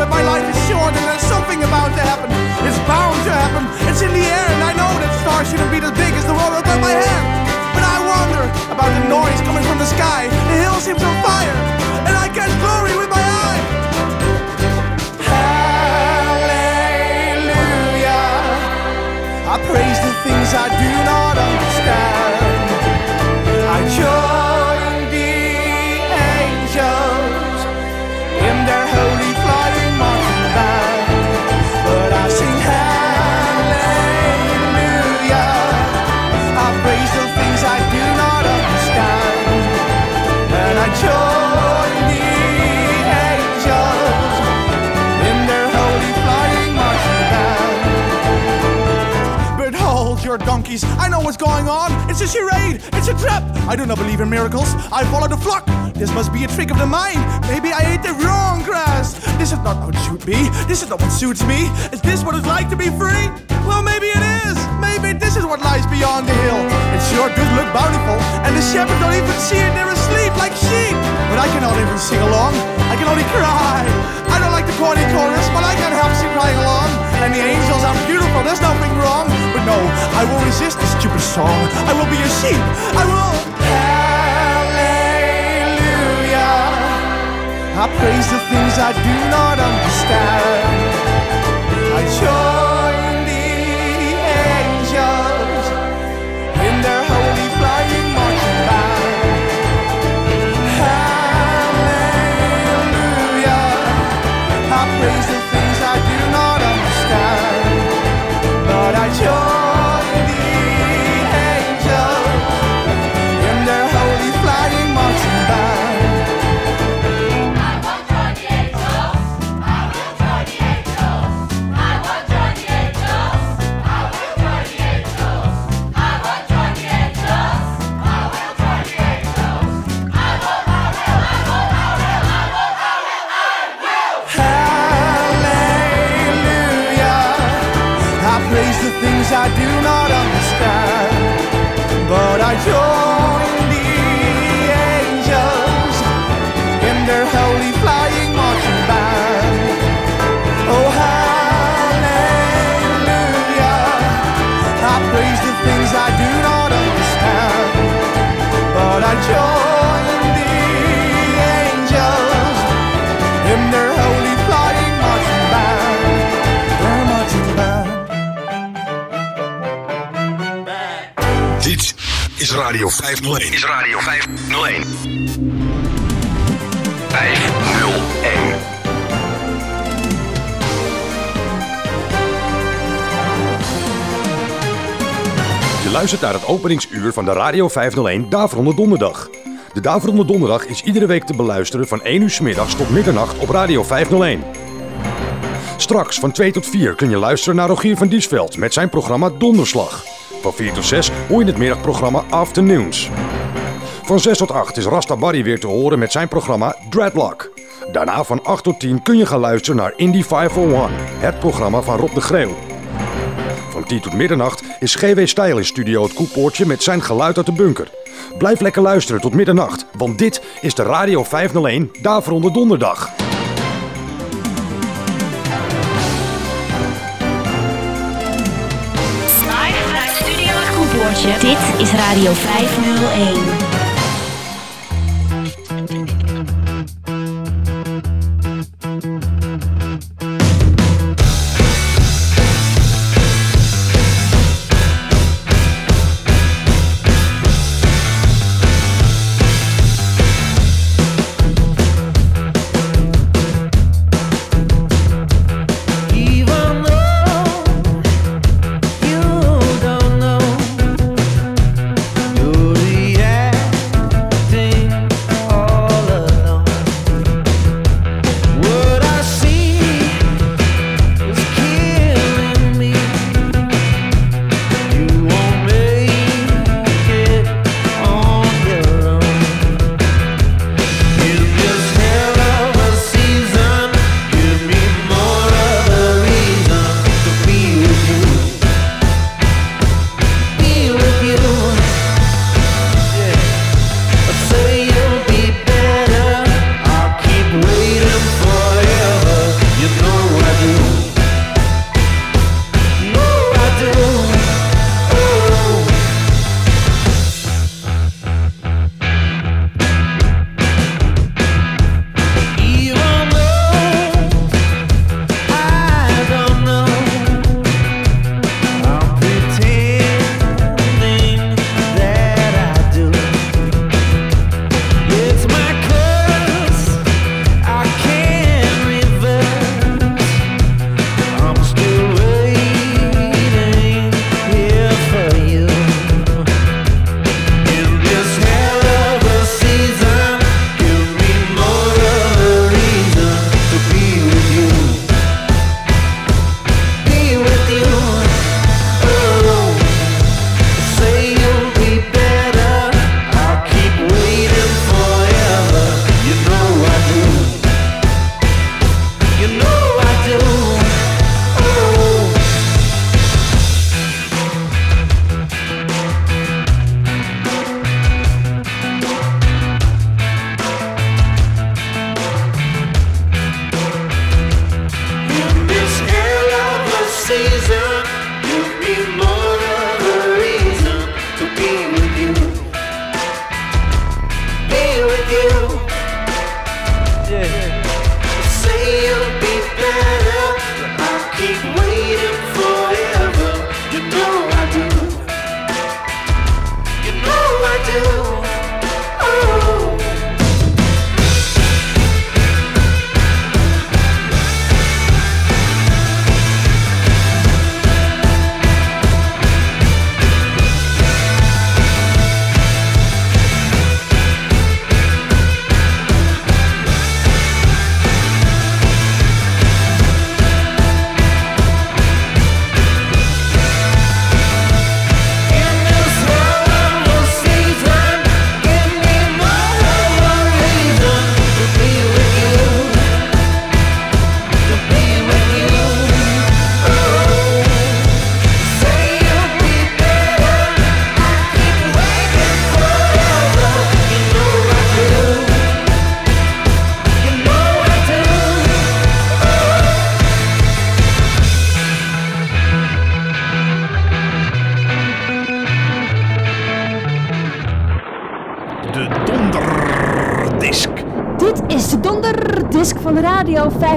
But my life is short and there's something about to happen. It's bound to happen. It's in the air, and I know that stars shouldn't be as big as the world above my head. But I wonder about the noise coming from the sky. The hill seems on fire, and I catch glory with my eye. Hallelujah. I praise the things I do your donkeys, I know what's going on. It's a charade, it's a trap. I do not believe in miracles, I follow the flock. This must be a trick of the mind. Maybe I ate the wrong grass. This is not how it should be. This is not what suits me. Is this what it's like to be free? Well, maybe it is. Maybe this is what lies beyond the hill. It sure does look bountiful, and the shepherds don't even see it. They're asleep like sheep. But I cannot even sing along. I can only cry. I don't like the corny chorus, but I can't help sing crying along. And the angels are beautiful. There's nothing wrong. But no, I will resist this stupid song. I will be a sheep. I will. Hallelujah. I praise the things I do not understand. I join I the things I do not understand. But I join But is Radio 501. Is Radio 501. 501. Je luistert naar het openingsuur van de Radio 501 Daverende Donderdag. De Daverende Donderdag is iedere week te beluisteren van 1 uur 's middags tot middernacht op Radio 501. Straks van 2 tot 4 kun je luisteren naar Rogier van Diesveld met zijn programma Donderslag. Van 4 tot 6 hoor je het middagprogramma Afternoons. Van 6 tot 8 is Rasta Barry weer te horen met zijn programma Dreadlock. Daarna van 8 tot 10 kun je gaan luisteren naar Indie 501, het programma van Rob de Greeuw. Van 10 tot middernacht is GW Stijl in studio het Koepoortje met zijn geluid uit de bunker. Blijf lekker luisteren tot middernacht, want dit is de Radio 501 Daverende Donderdag. Dit is Radio 501.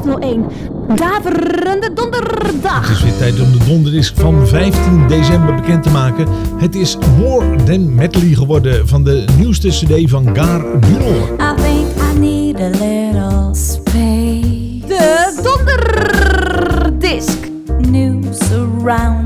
501. Daverende donderdag. Het is weer tijd om de donderdisc van 15 december bekend te maken. Het is More Than Medley geworden van de nieuwste cd van Gar Bureau. I think I need a little space. De donderdisc. new surround.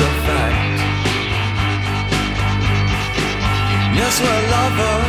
a fact. Yes, we're lovers.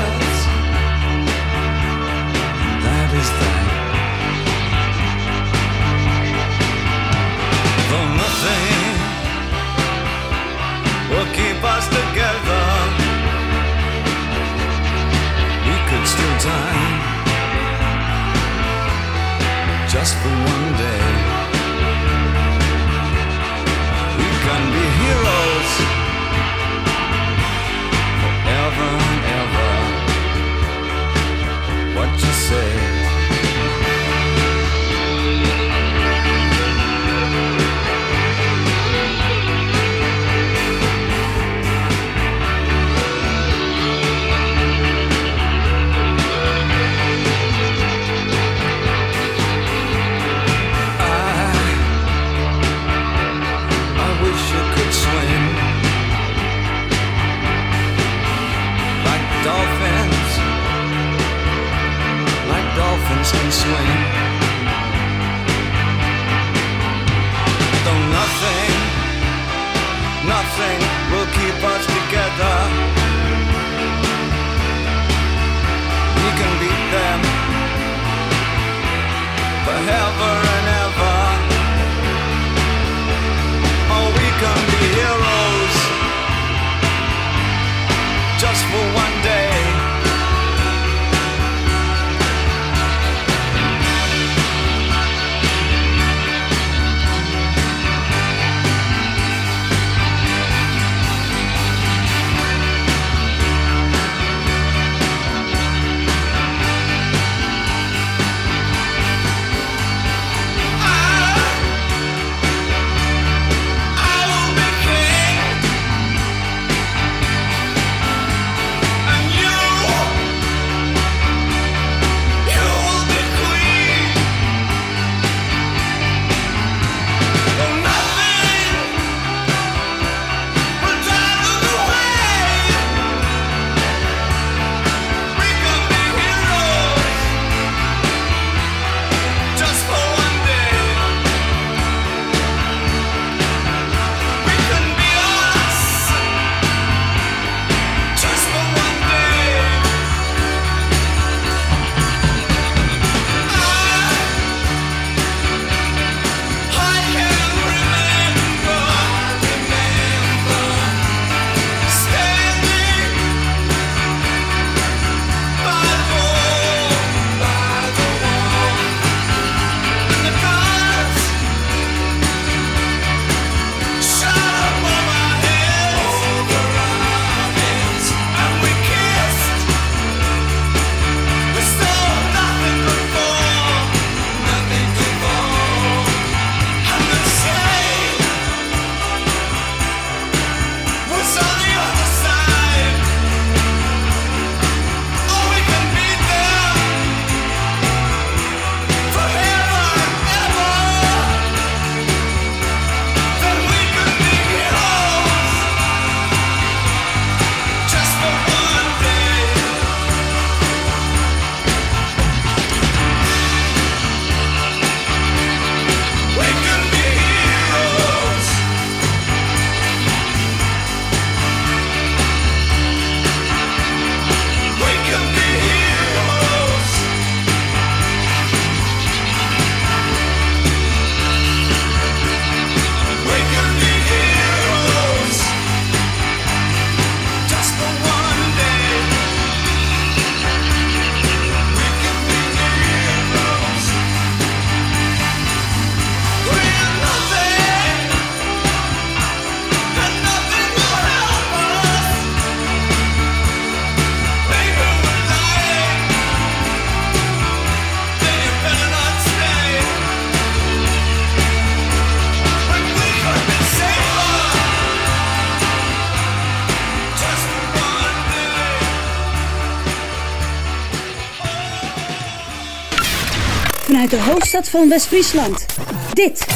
hoofdstad van West-Friesland. Dit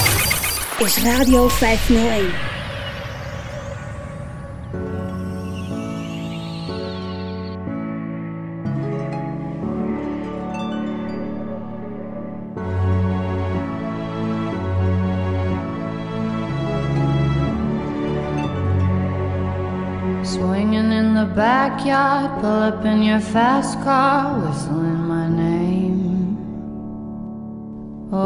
is Radio 501. Swinging in the backyard, pull up in your fast car, whistling my name.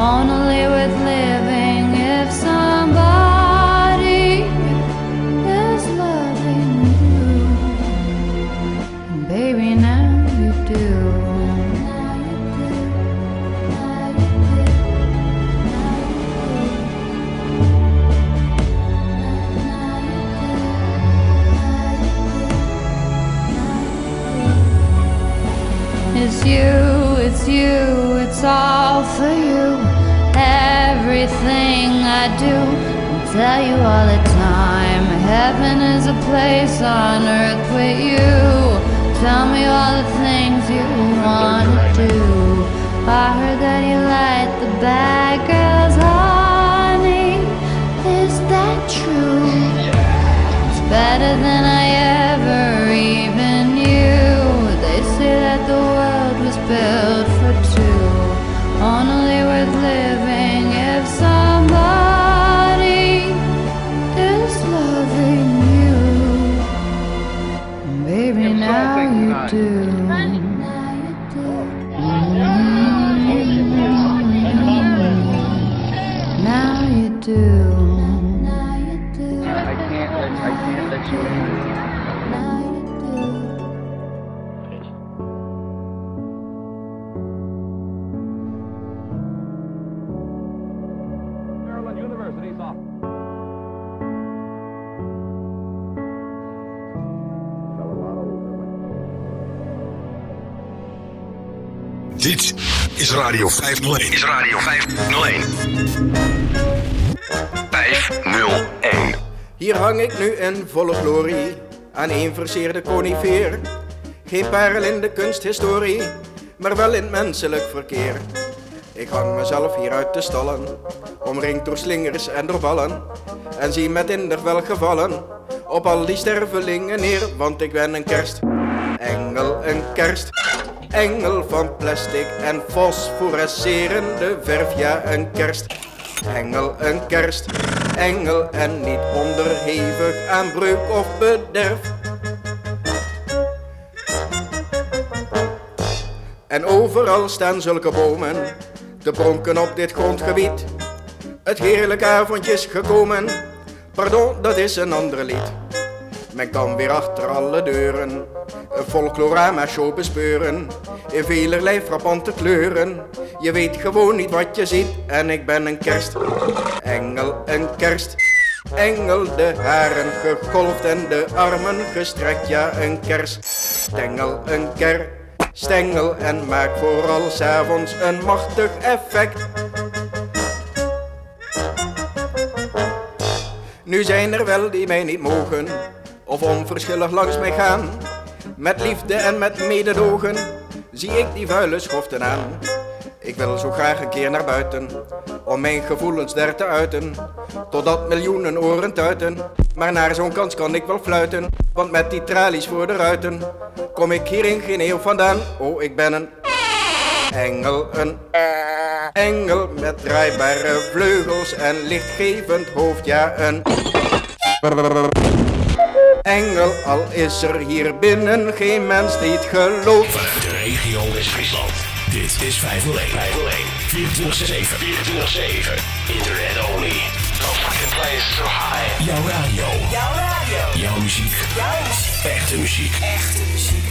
worth I do, I tell you all the time. Heaven is a place on earth with you. Tell me all the things you wanna do. I heard that you like the bad girls, is Radio 501. Is Radio 501. 501. Hier hang ik nu in volle glorie aan een verseerde conifeer. Geen parel in de kunsthistorie, maar wel in het menselijk verkeer. Ik hang mezelf hier uit de stallen, omringd door slingers en door ballen. En zie met inder welgevallen op al die stervelingen neer, want ik ben een kerst. Engel, een kerst. Engel van plastic en fosforescerende verf, ja een kerst. Engel, een kerst. Engel en niet onderhevig aan breuk of bederf. En overal staan zulke bomen, te pronken op dit grondgebied. Het heerlijke avondje is gekomen, pardon, dat is een ander lied. Men kan weer achter alle deuren een folklorama show bespeuren. In velerlei frappante kleuren. Je weet gewoon niet wat je ziet. En ik ben een kerst. Engel, een kerst. Engel, de haren gegolfd en de armen gestrekt. Ja, een kerst. Stengel, een ker. Stengel en maak vooral s'avonds een machtig effect. Nu zijn er wel die mij niet mogen, of onverschillig langs mij gaan. Met liefde en met mededogen zie ik die vuile schoften aan. Ik wil zo graag een keer naar buiten, om mijn gevoelens daar te uiten. Totdat miljoenen oren tuiten, maar naar zo'n kans kan ik wel fluiten. Want met die tralies voor de ruiten, kom ik hier in geen eeuw vandaan. Oh, ik ben een engel, een engel met draaibare vleugels en lichtgevend hoofd. Ja, een engel, al is er hier binnen geen mens die het gelooft. Vanuit de regio West-Friesland. Dit is 501. 501. 24 24 Internet only. No fucking place so high. Jouw radio. Jouw radio. Jouw muziek. Jouw muziek. Echte muziek. Echte muziek.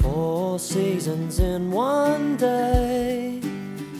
Four seasons in one day,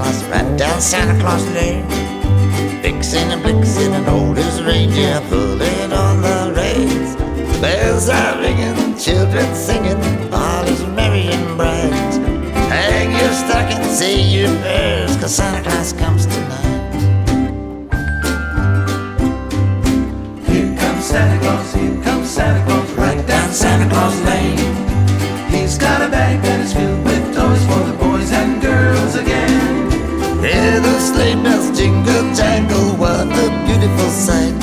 Claus, right down Santa Claus Lane. Vixen and Blitzen and old as reindeer pulling on the reins. Bells are ringing, children singing, all is merry and bright. Hang your stocking, say your prayers, cause Santa Claus comes tonight. Here comes Santa Claus, here comes Santa Claus, right down Santa Claus Lane. He's got a bag that is filled sleigh bells jingle jangle, what a beautiful sight.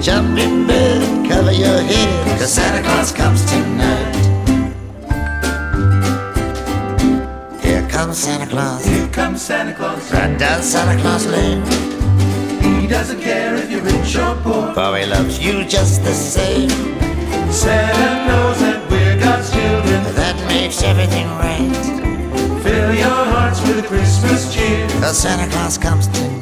Jump in bed, cover your head, cause Santa Claus comes tonight. Here comes Santa Claus. Here comes Santa Claus. Right down Santa Claus Lane. He doesn't care if you're rich or poor. For he loves you just the same. Santa knows that we're God's children. That makes everything right. Fill your hearts with Christmas cheer. Cause Santa Claus comes tonight.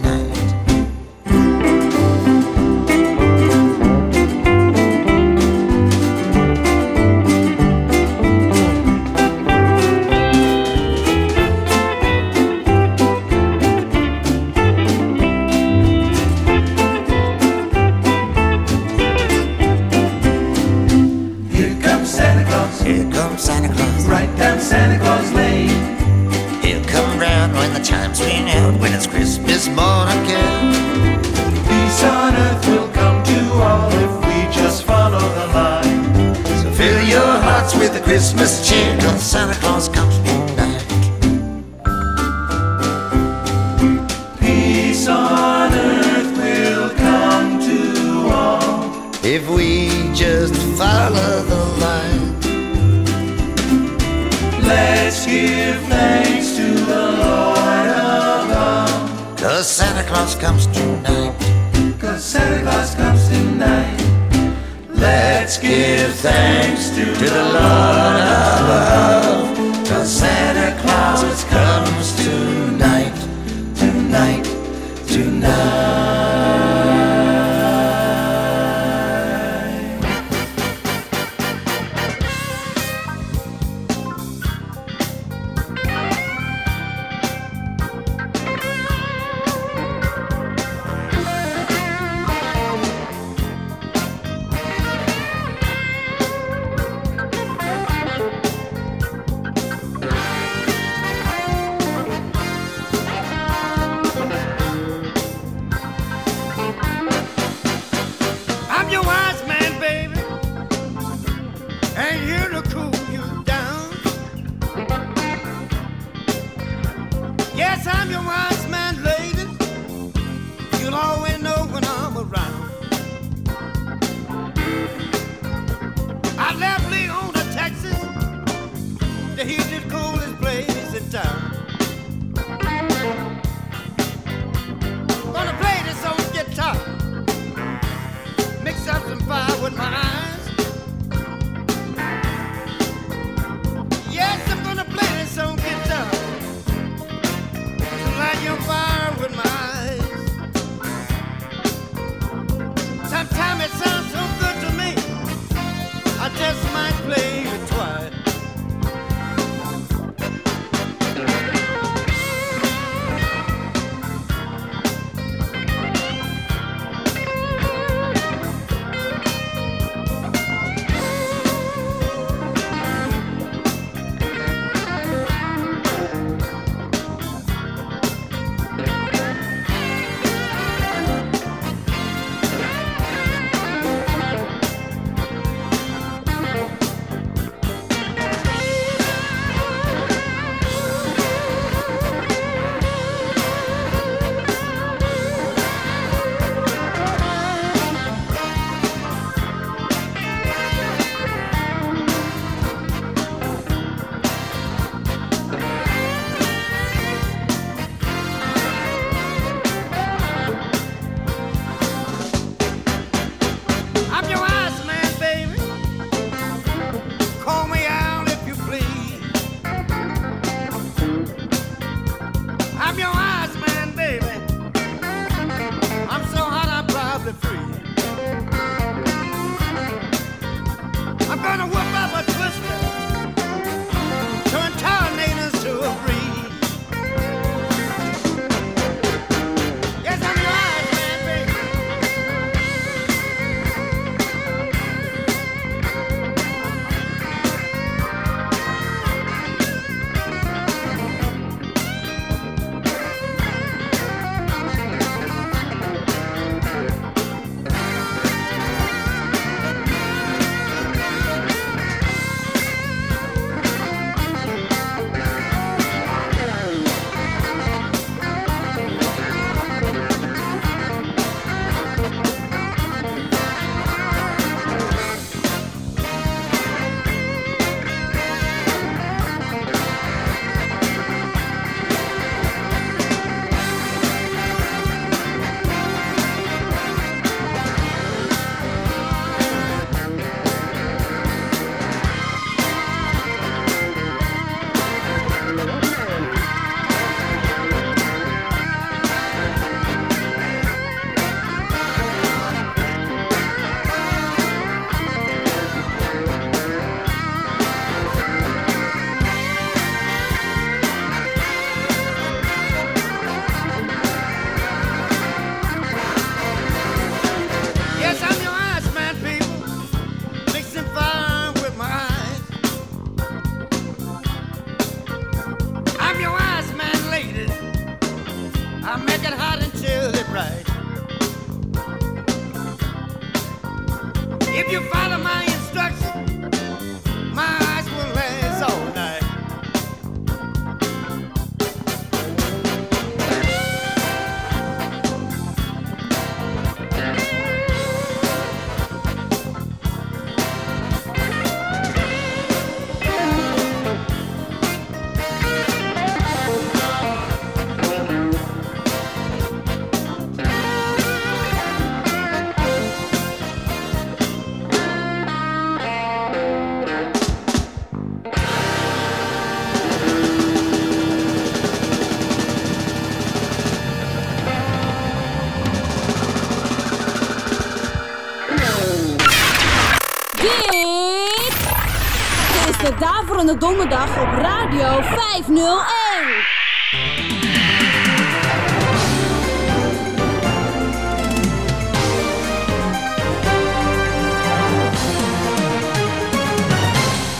Daverende Donderdag op Radio 501.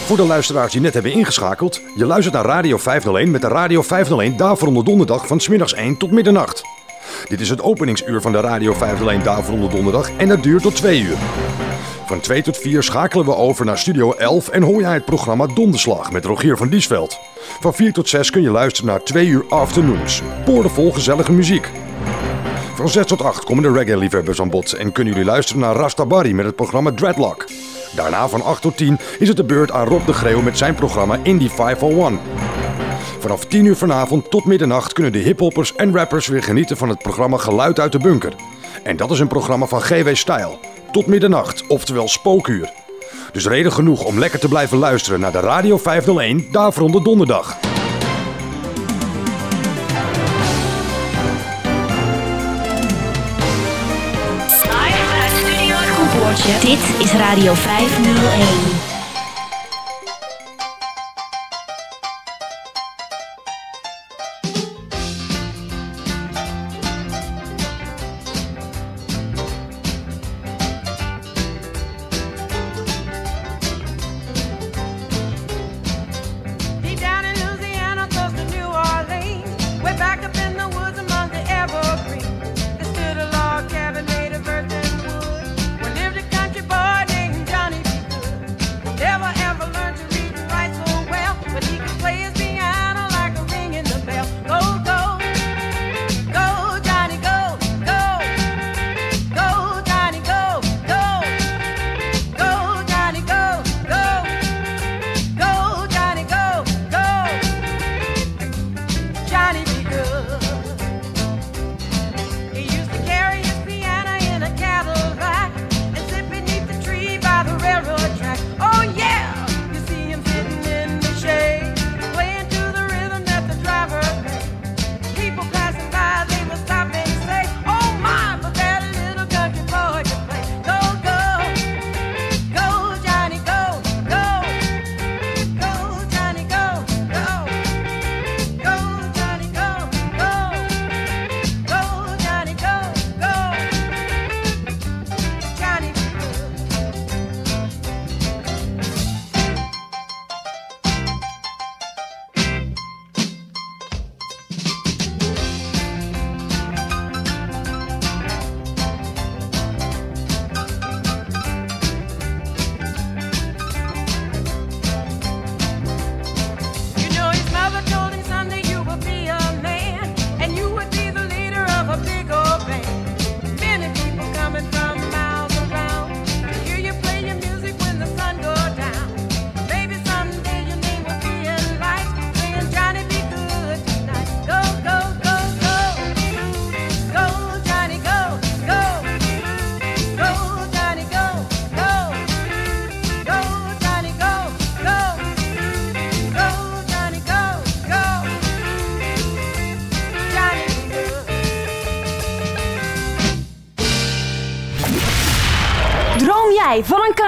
Voor de luisteraars die net hebben ingeschakeld, je luistert naar Radio 501 met de Radio 501 Daverende Donderdag van smiddags 1 tot middernacht. Dit is het openingsuur van de Radio 501 Daverende Donderdag en dat duurt tot 2 uur. Van 2 tot 4 schakelen we over naar Studio 11 en hoor jij het programma Donderslag met Rogier van Diesveld. Van 4 tot 6 kun je luisteren naar 2 uur afternoons. Boordevol gezellige muziek. Van 6 tot 8 komen de reggae-liefhebbers aan bod en kunnen jullie luisteren naar Rasta Barry met het programma Dreadlock. Daarna van 8 tot 10 is het de beurt aan Rob de Greeuw met zijn programma Indie 501. Vanaf 10 uur vanavond tot middernacht kunnen de hiphoppers en rappers weer genieten van het programma Geluid uit de Bunker. En dat is een programma van GW Style. Tot middernacht, oftewel spookuur. Dus reden genoeg om lekker te blijven luisteren naar de Radio 501 Daverende Donderdag. Dit is Radio 501.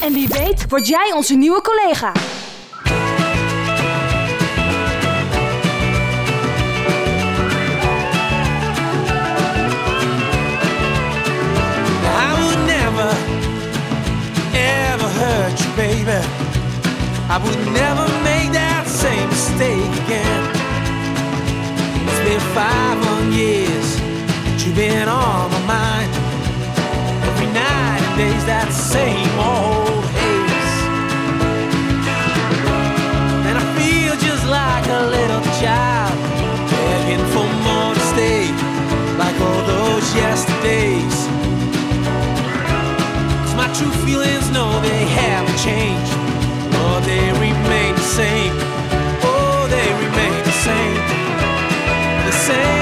En wie weet word jij onze nieuwe collega. I would never, ever hurt you, baby. I would never make that same mistake again. It's been five long years that you've been on my mind. Every night and day's that same old yesterdays. Cause my true feelings, no, they haven't changed. Oh, they remain the same. Oh, they remain the same. The same.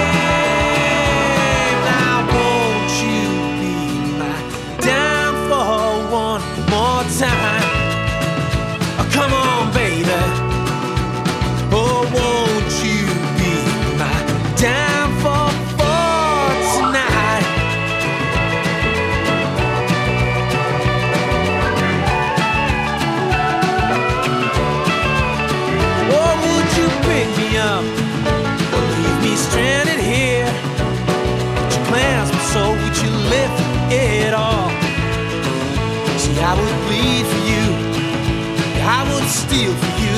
Steal for you.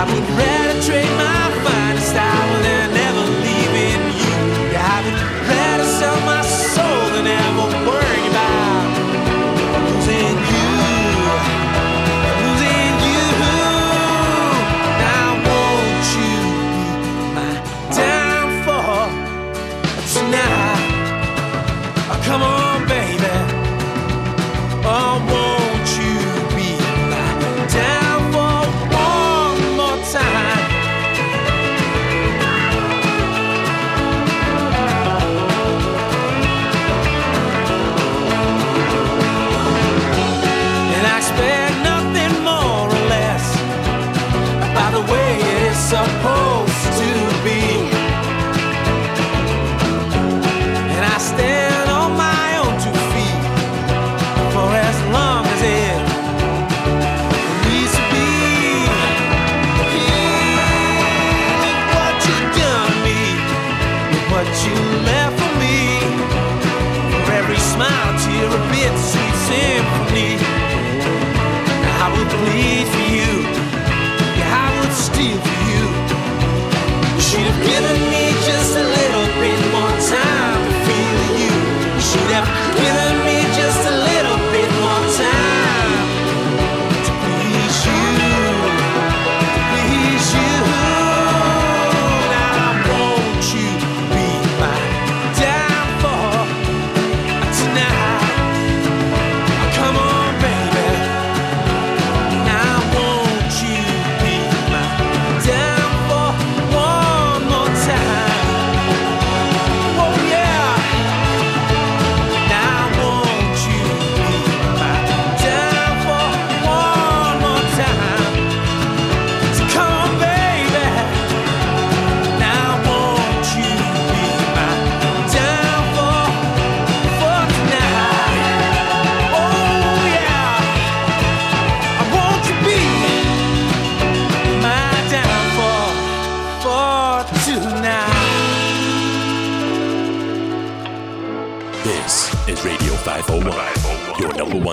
I would rather trade my finest hour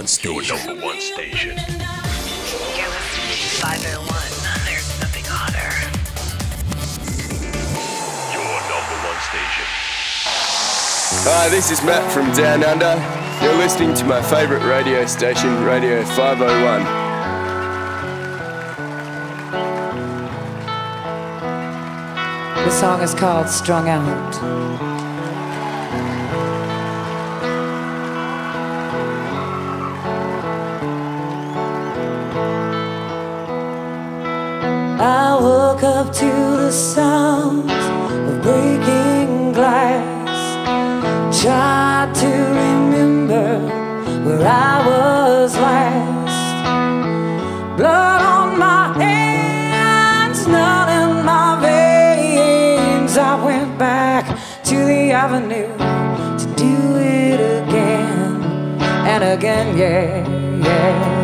501, your number one station. Your number oh one station. 501. There's nothing hotter. Your number one station. Hi, this is Matt from Down Under. You're listening to my favourite radio station, Radio 501. The song is called Strung Out. I woke up to the sound of breaking glass. Tried to remember where I was last. Blood on my hands, not in my veins. I went back to the avenue to do it again and again, yeah, yeah.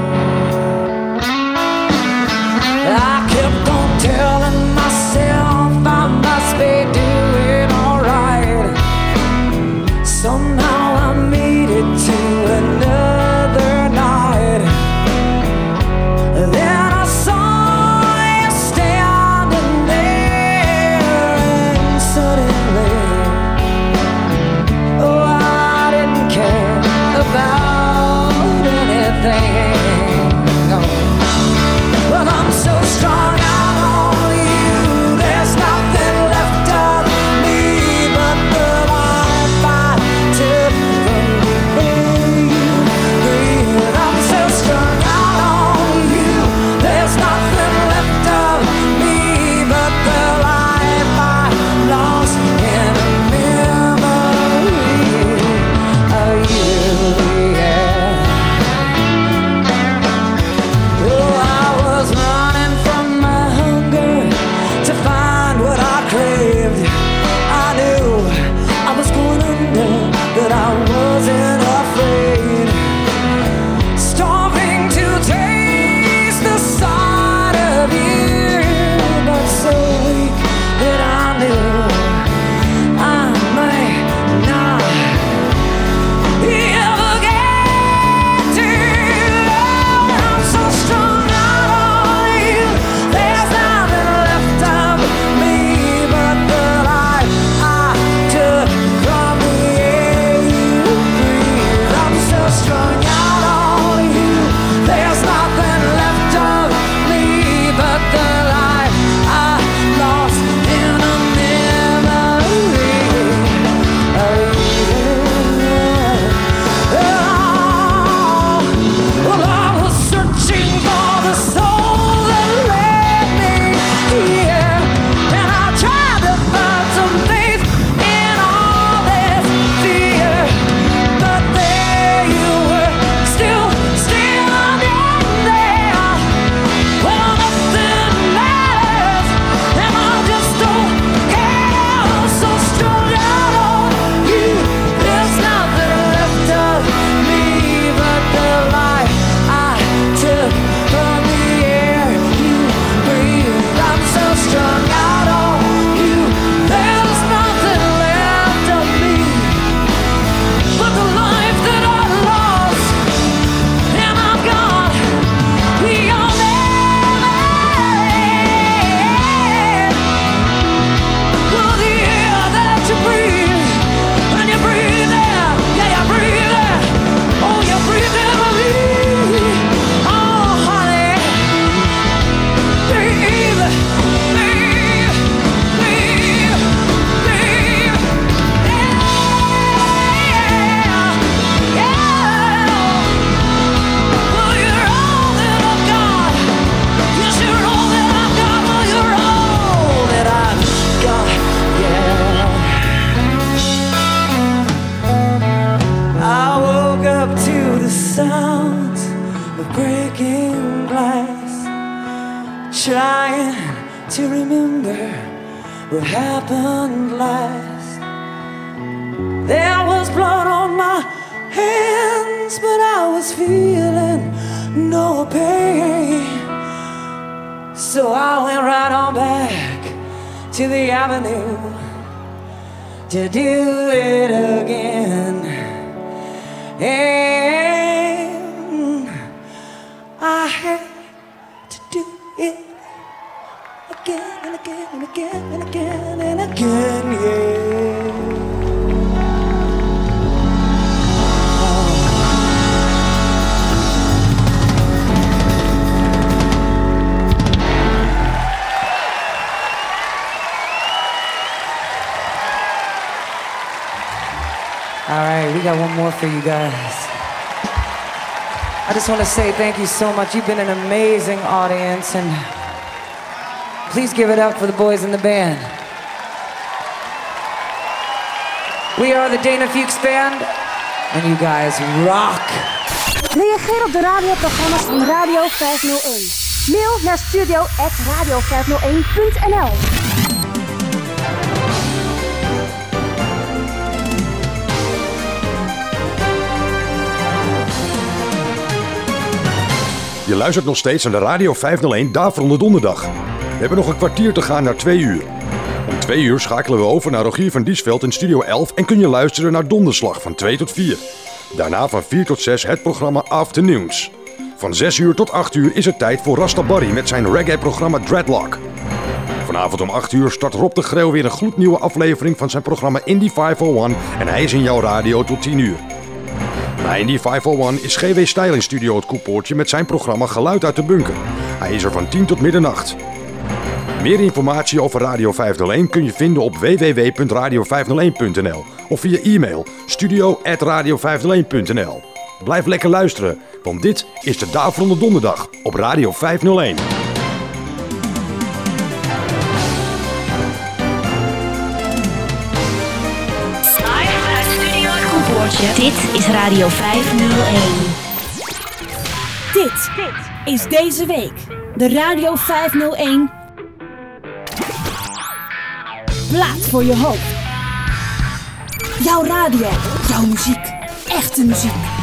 say thank you so much. You've been an amazing audience, and please give it up for the boys in the band. We are the Dana Fuchs Band, and you guys rock. Reageer op de radioprogramma's van Radio 501. Mail naar studio@radio501.nl. Je luistert nog steeds naar de Radio 501 Daverende Donderdag. We hebben nog een kwartier te gaan naar 2 uur. Om 2 uur schakelen we over naar Rogier van Diesveld in Studio 11 en kun je luisteren naar Donderslag van 2 tot 4. Daarna van 4 tot 6 het programma Afternoons. Van 6 uur tot 8 uur is het tijd voor Rasta Barry met zijn reggae-programma Dreadlock. Vanavond om 8 uur start Rob de Greeuw weer een gloednieuwe aflevering van zijn programma Indie 501 en hij is in jouw radio tot 10 uur. Na Indie 501 is GW Stijl in studio het Koepoortje met zijn programma Geluid uit de Bunker. Hij is er van 10 tot middernacht. Meer informatie over Radio 501 kun je vinden op www.radio501.nl of via e-mail studio.radio501.nl. Blijf lekker luisteren, want dit is de Daverende Donderdag op Radio 501. Dit is Radio 501. Dit is deze week de Radio 501 Plaat voor je hoofd. Jouw radio, jouw muziek, echte muziek.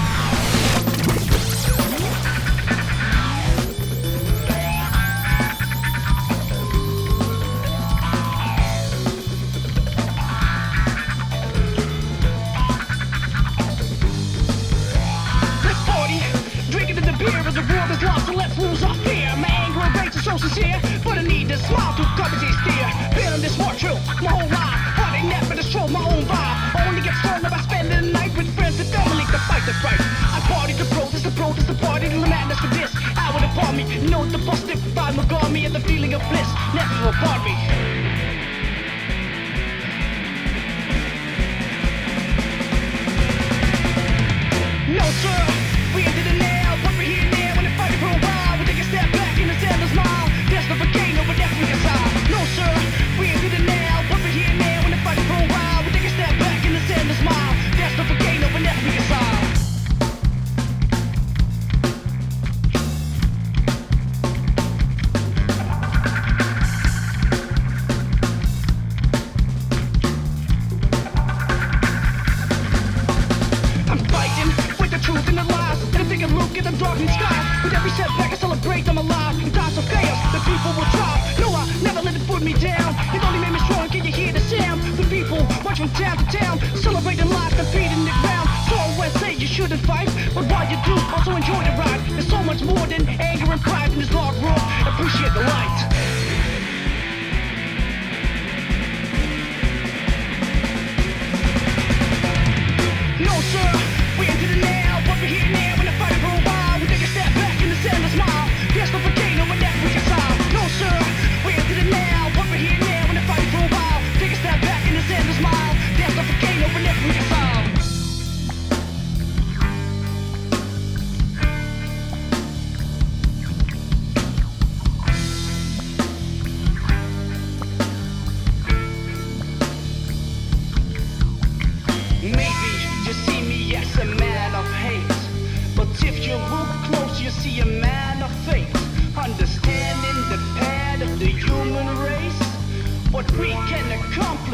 Of bliss never apart me. No sir,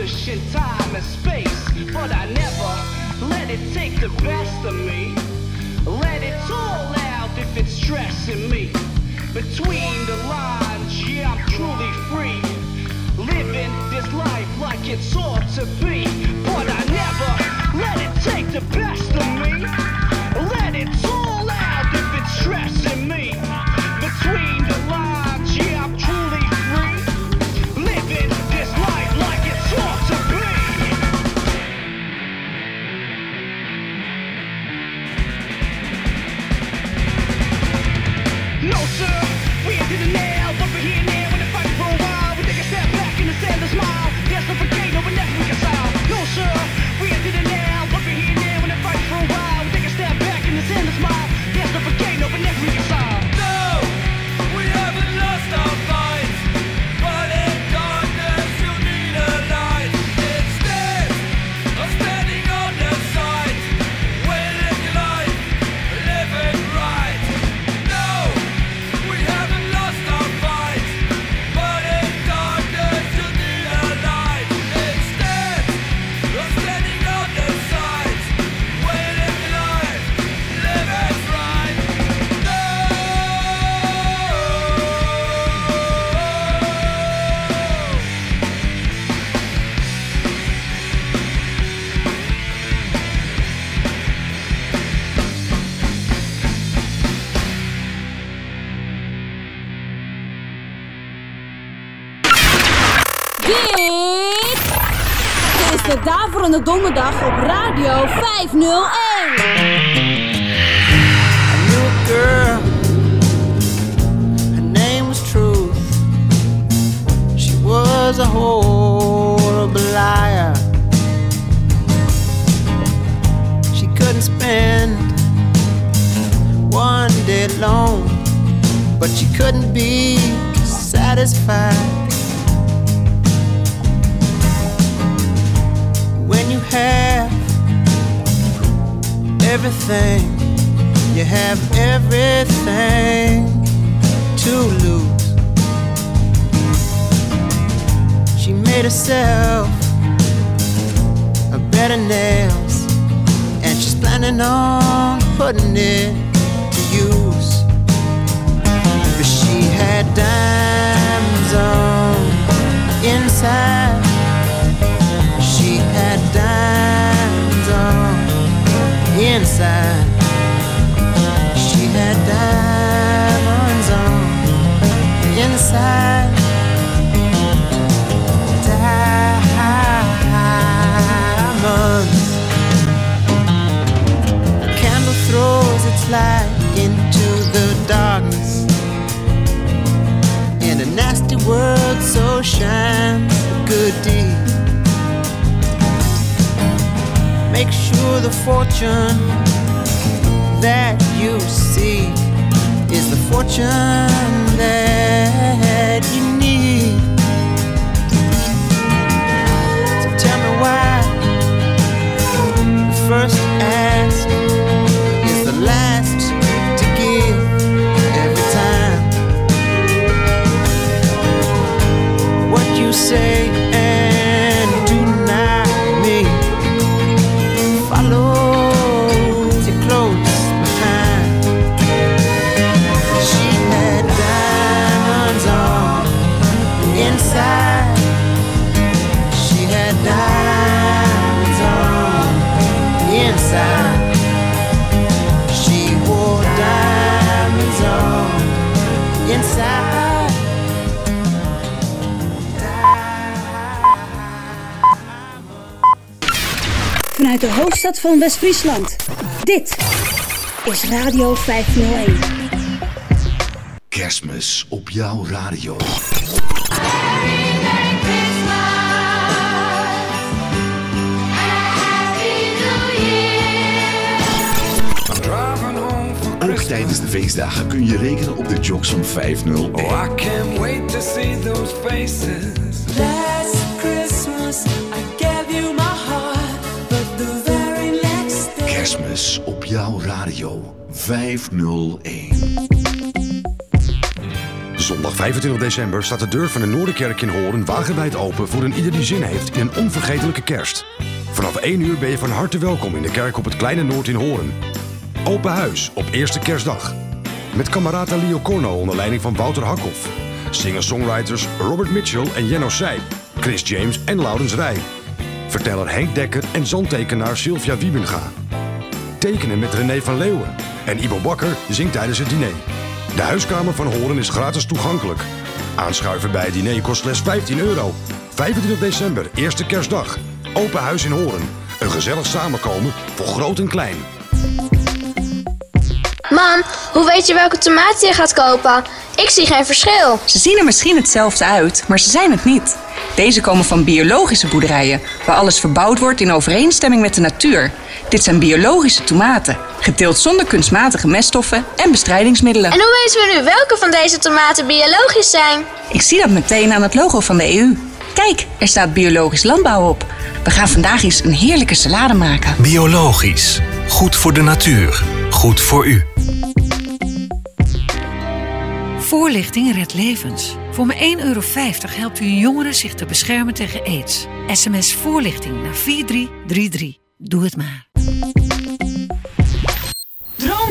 in time and space. But I never let it take the best of me. Let it all out if it's stressing me. Between the lines, yeah, I'm truly free. Living this life like it's ought to be. But I never let it take the best of me. De Daverende Donderdag op Radio 501. knew a girl. Her name was Truth. She was a horrible liar. She couldn't spend one day alone, but she couldn't be satisfied. Have everything you have everything to lose. She made herself a bed of nails, and she's planning on putting it to use. But she had diamonds on inside. On inside. She had diamonds on the inside. Diamonds. Candle throws its light into the darkness. In a nasty world, so shines a good deed. The fortune that you seek is the fortune that you need. So tell me why first ask van West-Friesland. Dit is Radio 501. Kerstmis op jouw radio. Ook tijdens de feestdagen kun je rekenen op de jocks van 501. Oh, I can't wait to see those faces. Radio 501. Zondag 25 december staat de deur van de Noorderkerk in Hoorn wagenwijd open voor een ieder die zin heeft in een onvergetelijke kerst. Vanaf 1 uur ben je van harte welkom in de kerk op het Kleine Noord in Hoorn. Open huis op eerste kerstdag. Met kamerata Leo Corno onder leiding van Wouter Hakhoff. Singer-songwriters Robert Mitchell en Jenno Seij. Chris James en Laurens Rij. Verteller Henk Dekker en zandtekenaar Sylvia Wiebenga. Tekenen met René van Leeuwen. En Ibo Bakker zingt tijdens het diner. De huiskamer van Horen is gratis toegankelijk. Aanschuiven bij het diner kost slechts 15 euro. 25 december, eerste kerstdag. Open huis in Horen. Een gezellig samenkomen voor groot en klein. Mam, hoe weet je welke tomaten je gaat kopen? Ik zie geen verschil. Ze zien er misschien hetzelfde uit, maar ze zijn het niet. Deze komen van biologische boerderijen, waar alles verbouwd wordt in overeenstemming met de natuur. Dit zijn biologische tomaten, geteeld zonder kunstmatige meststoffen en bestrijdingsmiddelen. En hoe weten we nu welke van deze tomaten biologisch zijn? Ik zie dat meteen aan het logo van de EU. Kijk, er staat biologisch landbouw op. We gaan vandaag eens een heerlijke salade maken. Biologisch. Goed voor de natuur. Goed voor u. Voorlichting redt levens. Voor maar 1,50 euro helpt u een jongere zich te beschermen tegen aids. SMS voorlichting naar 4333. Doe het maar.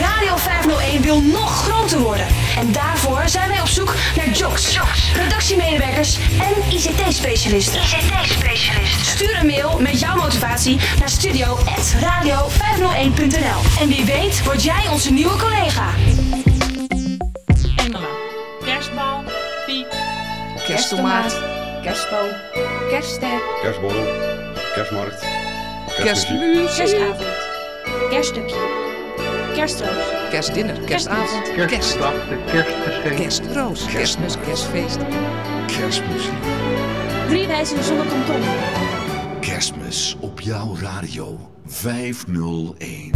Radio 501 wil nog groter worden. En daarvoor zijn wij op zoek naar jocks, redactiemedewerkers en ICT-specialisten. ICT-specialisten. Stuur een mail met jouw motivatie naar studio.radio501.nl. En wie weet word jij onze nieuwe collega. Engelen. Kerstbal. Piek. Kersttomaat. Kerstboom. Kerstster. Kerstborrel, kerstmarkt, Kerstmuziek. Kerstavond. Kerststukje. Kerstroos. Kerstdinner. Kerstavond. Kerstdag, de kerstgeschenk. Kerstroos. Kerstmis. Kerstfeest. Kerstmuziek. Drie wijzen zonder tomtom. Kerstmis op jouw radio 501.